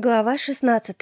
Глава 16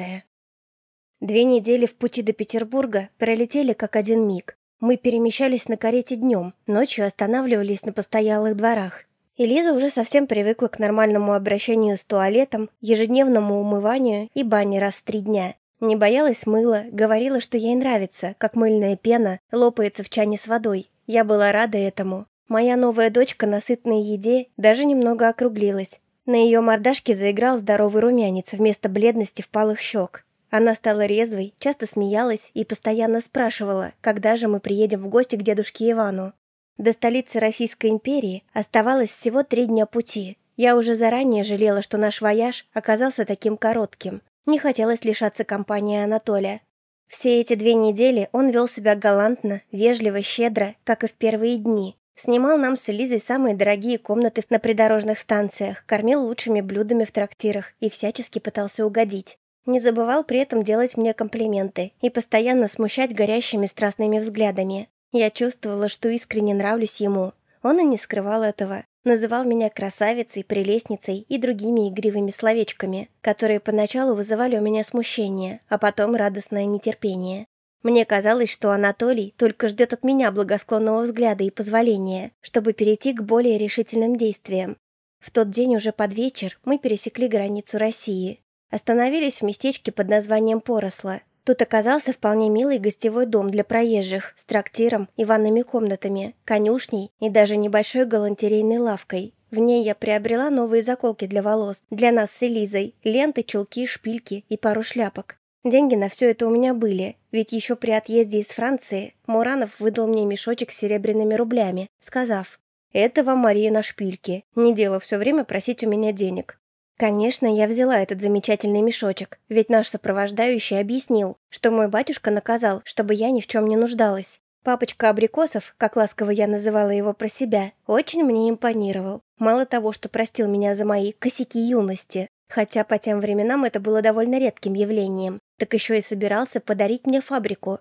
Две недели в пути до Петербурга пролетели как один миг. Мы перемещались на карете днем, ночью останавливались на постоялых дворах. И Лиза уже совсем привыкла к нормальному обращению с туалетом, ежедневному умыванию и бане раз в три дня. Не боялась мыла, говорила, что ей нравится, как мыльная пена лопается в чане с водой. Я была рада этому. Моя новая дочка на сытной еде даже немного округлилась. На ее мордашке заиграл здоровый румянец вместо бледности впалых щек. Она стала резвой, часто смеялась и постоянно спрашивала, когда же мы приедем в гости к дедушке Ивану. До столицы Российской империи оставалось всего три дня пути. Я уже заранее жалела, что наш вояж оказался таким коротким. Не хотелось лишаться компании Анатолия. Все эти две недели он вел себя галантно, вежливо, щедро, как и в первые дни. Снимал нам с Элизой самые дорогие комнаты на придорожных станциях, кормил лучшими блюдами в трактирах и всячески пытался угодить. Не забывал при этом делать мне комплименты и постоянно смущать горящими страстными взглядами. Я чувствовала, что искренне нравлюсь ему. Он и не скрывал этого. Называл меня красавицей, прелестницей и другими игривыми словечками, которые поначалу вызывали у меня смущение, а потом радостное нетерпение. Мне казалось, что Анатолий только ждет от меня благосклонного взгляда и позволения, чтобы перейти к более решительным действиям. В тот день уже под вечер мы пересекли границу России. Остановились в местечке под названием Поросла. Тут оказался вполне милый гостевой дом для проезжих с трактиром и ванными комнатами, конюшней и даже небольшой галантерейной лавкой. В ней я приобрела новые заколки для волос, для нас с Элизой, ленты, чулки, шпильки и пару шляпок. Деньги на все это у меня были, ведь еще при отъезде из Франции Муранов выдал мне мешочек с серебряными рублями, сказав, «Это вам Мария на шпильке, не дело все время просить у меня денег». Конечно, я взяла этот замечательный мешочек, ведь наш сопровождающий объяснил, что мой батюшка наказал, чтобы я ни в чем не нуждалась. Папочка Абрикосов, как ласково я называла его про себя, очень мне импонировал. Мало того, что простил меня за мои косяки юности, хотя по тем временам это было довольно редким явлением, так еще и собирался подарить мне фабрику.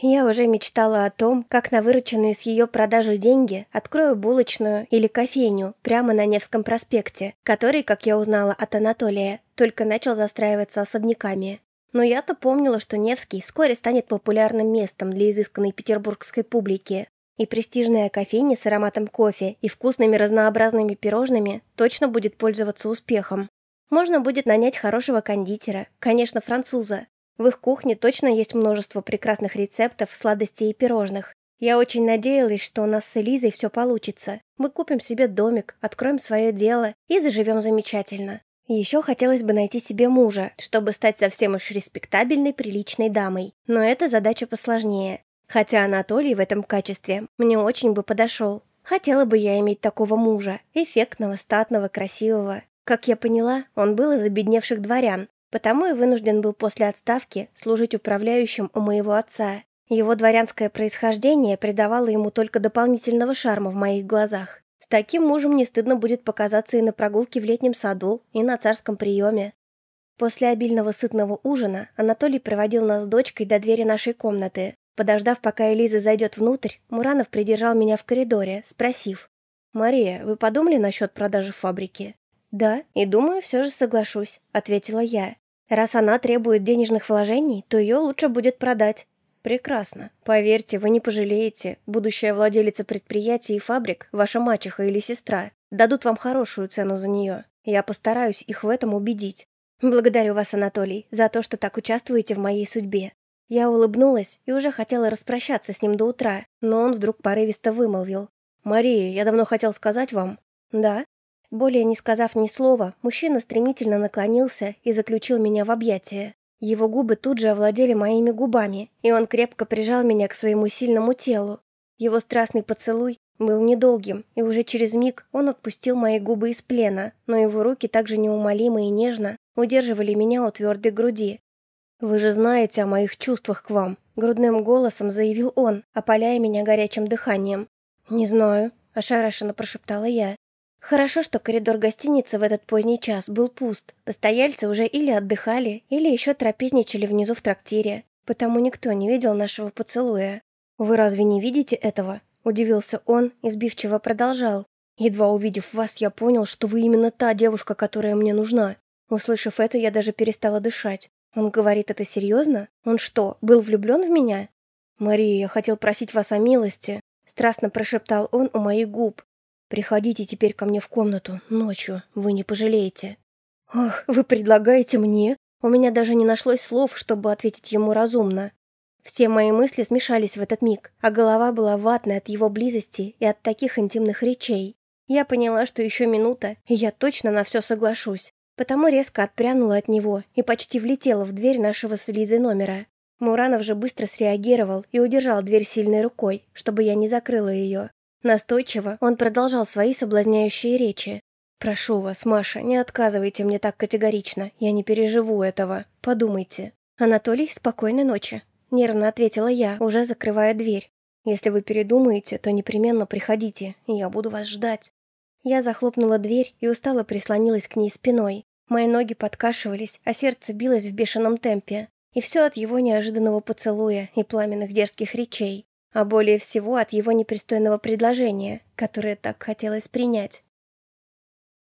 Я уже мечтала о том, как на вырученные с ее продажи деньги открою булочную или кофейню прямо на Невском проспекте, который, как я узнала от Анатолия, только начал застраиваться особняками. Но я-то помнила, что Невский вскоре станет популярным местом для изысканной петербургской публики. И престижная кофейня с ароматом кофе и вкусными разнообразными пирожными точно будет пользоваться успехом. Можно будет нанять хорошего кондитера, конечно, француза, в их кухне точно есть множество прекрасных рецептов, сладостей и пирожных. Я очень надеялась, что у нас с Элизой все получится. Мы купим себе домик, откроем свое дело и заживем замечательно. Еще хотелось бы найти себе мужа, чтобы стать совсем уж респектабельной, приличной дамой. Но эта задача посложнее. Хотя Анатолий в этом качестве мне очень бы подошел. Хотела бы я иметь такого мужа, эффектного, статного, красивого. Как я поняла, он был из обедневших дворян, Потому и вынужден был после отставки служить управляющим у моего отца. Его дворянское происхождение придавало ему только дополнительного шарма в моих глазах. С таким мужем не стыдно будет показаться и на прогулке в летнем саду, и на царском приеме. После обильного сытного ужина Анатолий проводил нас с дочкой до двери нашей комнаты. Подождав, пока Элиза зайдет внутрь, Муранов придержал меня в коридоре, спросив. «Мария, вы подумали насчет продажи фабрики?» «Да, и думаю, все же соглашусь», — ответила я. «Раз она требует денежных вложений, то ее лучше будет продать». «Прекрасно. Поверьте, вы не пожалеете. Будущая владелица предприятий и фабрик, ваша мачеха или сестра, дадут вам хорошую цену за нее. Я постараюсь их в этом убедить. Благодарю вас, Анатолий, за то, что так участвуете в моей судьбе». Я улыбнулась и уже хотела распрощаться с ним до утра, но он вдруг порывисто вымолвил. «Мария, я давно хотел сказать вам». «Да?» Более не сказав ни слова, мужчина стремительно наклонился и заключил меня в объятия. Его губы тут же овладели моими губами, и он крепко прижал меня к своему сильному телу. Его страстный поцелуй был недолгим, и уже через миг он отпустил мои губы из плена, но его руки также неумолимо и нежно удерживали меня у твердой груди. «Вы же знаете о моих чувствах к вам», — грудным голосом заявил он, опаляя меня горячим дыханием. «Не знаю», — ошарашенно прошептала я. Хорошо, что коридор гостиницы в этот поздний час был пуст. Постояльцы уже или отдыхали, или еще трапезничали внизу в трактире, потому никто не видел нашего поцелуя. «Вы разве не видите этого?» – удивился он и сбивчиво продолжал. «Едва увидев вас, я понял, что вы именно та девушка, которая мне нужна. Услышав это, я даже перестала дышать. Он говорит это серьезно? Он что, был влюблен в меня? «Мария, я хотел просить вас о милости», — страстно прошептал он у моих губ. «Приходите теперь ко мне в комнату, ночью, вы не пожалеете». «Ох, вы предлагаете мне?» У меня даже не нашлось слов, чтобы ответить ему разумно. Все мои мысли смешались в этот миг, а голова была ватной от его близости и от таких интимных речей. Я поняла, что еще минута, и я точно на все соглашусь, потому резко отпрянула от него и почти влетела в дверь нашего с Лизой номера. Муранов же быстро среагировал и удержал дверь сильной рукой, чтобы я не закрыла ее. Настойчиво он продолжал свои соблазняющие речи, «Прошу вас, Маша, не отказывайте мне так категорично. Я не переживу этого. Подумайте». «Анатолий, спокойной ночи», — нервно ответила я, уже закрывая дверь. «Если вы передумаете, то непременно приходите, я буду вас ждать». Я захлопнула дверь и устало прислонилась к ней спиной. Мои ноги подкашивались, а сердце билось в бешеном темпе. И все от его неожиданного поцелуя и пламенных дерзких речей. А более всего от его непристойного предложения, которое так хотелось принять.